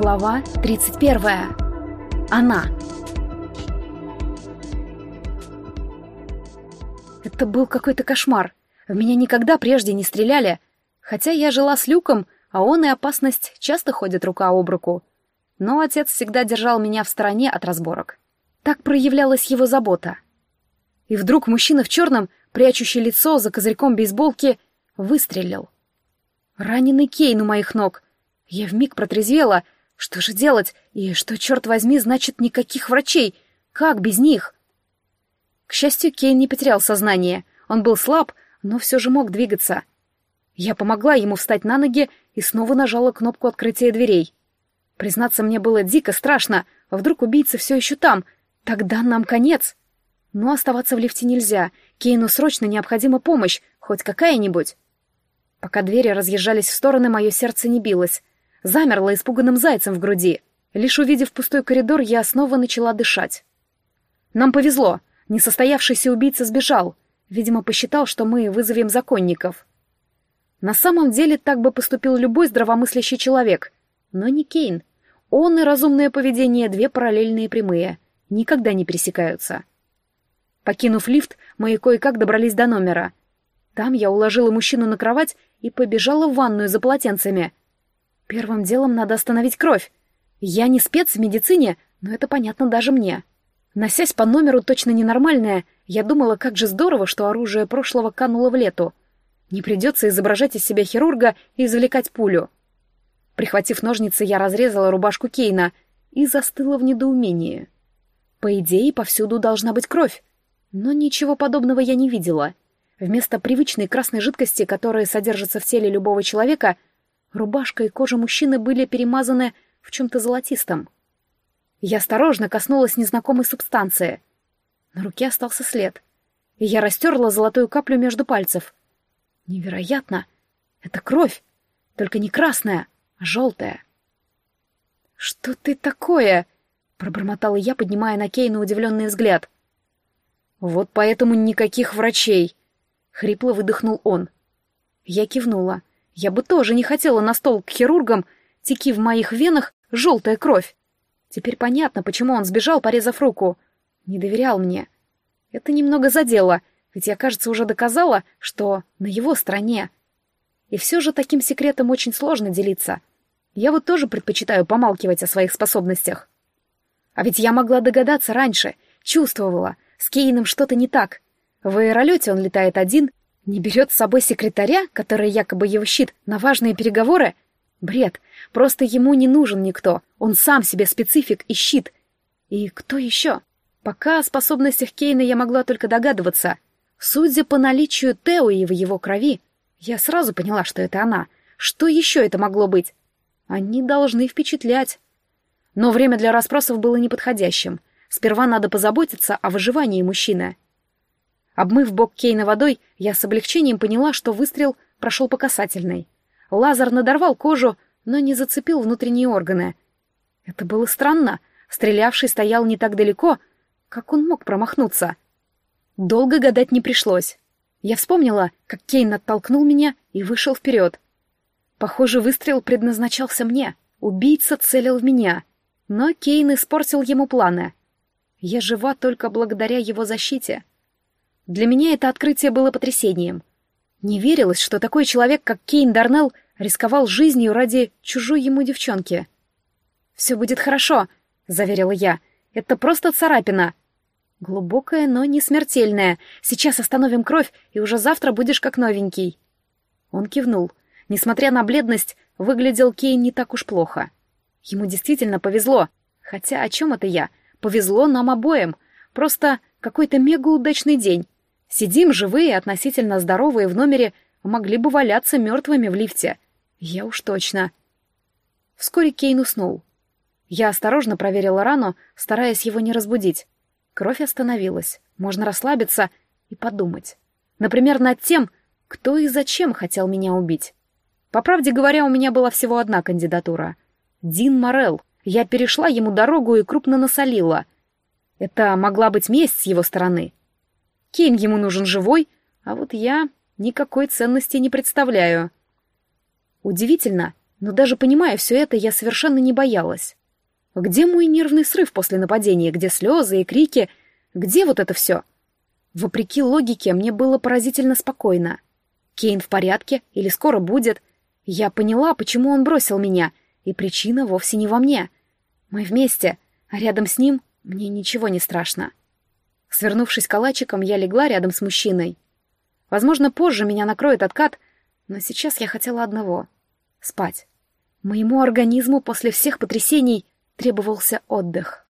Глава 31. Она. Это был какой-то кошмар. В меня никогда прежде не стреляли. Хотя я жила с Люком, а он и опасность часто ходят рука об руку. Но отец всегда держал меня в стороне от разборок. Так проявлялась его забота. И вдруг мужчина в черном, прячущий лицо за козырьком бейсболки, выстрелил. Раненый Кейн у моих ног. Я вмиг протрезвела. Что же делать? И что, черт возьми, значит никаких врачей? Как без них? К счастью, Кейн не потерял сознание. Он был слаб, но все же мог двигаться. Я помогла ему встать на ноги и снова нажала кнопку открытия дверей. Признаться, мне было дико страшно. Вдруг убийца все еще там — Тогда нам конец. Но оставаться в лифте нельзя. Кейну срочно необходима помощь, хоть какая-нибудь. Пока двери разъезжались в стороны, мое сердце не билось. Замерло испуганным зайцем в груди. Лишь увидев пустой коридор, я снова начала дышать. Нам повезло. Несостоявшийся убийца сбежал. Видимо, посчитал, что мы вызовем законников. На самом деле так бы поступил любой здравомыслящий человек. Но не Кейн. Он и разумное поведение — две параллельные прямые — никогда не пересекаются. Покинув лифт, мы кое-как добрались до номера. Там я уложила мужчину на кровать и побежала в ванную за полотенцами. Первым делом надо остановить кровь. Я не спец в медицине, но это понятно даже мне. Носясь по номеру точно ненормальная, я думала, как же здорово, что оружие прошлого кануло в лету. Не придется изображать из себя хирурга и извлекать пулю. Прихватив ножницы, я разрезала рубашку Кейна и застыла в недоумении. По идее, повсюду должна быть кровь. Но ничего подобного я не видела. Вместо привычной красной жидкости, которая содержится в теле любого человека, рубашка и кожа мужчины были перемазаны в чем-то золотистом. Я осторожно коснулась незнакомой субстанции. На руке остался след. И я растерла золотую каплю между пальцев. Невероятно! Это кровь! Только не красная, а желтая. «Что ты такое?» Пробормотала я, поднимая на Кейна удивленный взгляд. «Вот поэтому никаких врачей!» — хрипло выдохнул он. Я кивнула. Я бы тоже не хотела на стол к хирургам, теки в моих венах желтая кровь. Теперь понятно, почему он сбежал, порезав руку. Не доверял мне. Это немного задело, ведь я, кажется, уже доказала, что на его стороне. И все же таким секретом очень сложно делиться. Я вот тоже предпочитаю помалкивать о своих способностях. А ведь я могла догадаться раньше, чувствовала, с Кейном что-то не так. В аэролете он летает один, не берет с собой секретаря, который якобы его щит, на важные переговоры. Бред, просто ему не нужен никто, он сам себе специфик и щит. И кто еще? Пока о способностях Кейна я могла только догадываться. Судя по наличию Теои в его крови, я сразу поняла, что это она. Что еще это могло быть? Они должны впечатлять. Но время для расспросов было неподходящим. Сперва надо позаботиться о выживании мужчины. Обмыв бок Кейна водой, я с облегчением поняла, что выстрел прошел по касательной. Лазер надорвал кожу, но не зацепил внутренние органы. Это было странно. Стрелявший стоял не так далеко. Как он мог промахнуться? Долго гадать не пришлось. Я вспомнила, как Кейн оттолкнул меня и вышел вперед. Похоже, выстрел предназначался мне. Убийца целил в меня. Но Кейн испортил ему планы. Я жива только благодаря его защите. Для меня это открытие было потрясением. Не верилось, что такой человек, как Кейн Дарнелл, рисковал жизнью ради чужой ему девчонки. «Все будет хорошо», — заверила я. «Это просто царапина». «Глубокая, но не смертельная. Сейчас остановим кровь, и уже завтра будешь как новенький». Он кивнул. Несмотря на бледность, выглядел Кейн не так уж плохо. Ему действительно повезло. Хотя о чем это я? Повезло нам обоим. Просто какой-то мегаудачный день. Сидим живые, относительно здоровые в номере, могли бы валяться мертвыми в лифте. Я уж точно. Вскоре Кейн уснул. Я осторожно проверила рану, стараясь его не разбудить. Кровь остановилась. Можно расслабиться и подумать. Например, над тем, кто и зачем хотел меня убить. По правде говоря, у меня была всего одна кандидатура — Дин Морел. Я перешла ему дорогу и крупно насолила. Это могла быть месть с его стороны. Кейн ему нужен живой, а вот я никакой ценности не представляю. Удивительно, Но даже понимая все это, я совершенно не боялась. Где мой нервный срыв после нападения? Где слезы и крики? Где вот это все? Вопреки логике, мне было поразительно спокойно. Кейн в порядке или скоро будет. Я поняла, почему он бросил меня, и причина вовсе не во мне. Мы вместе, а рядом с ним мне ничего не страшно. Свернувшись калачиком, я легла рядом с мужчиной. Возможно, позже меня накроет откат, но сейчас я хотела одного — спать. Моему организму после всех потрясений требовался отдых.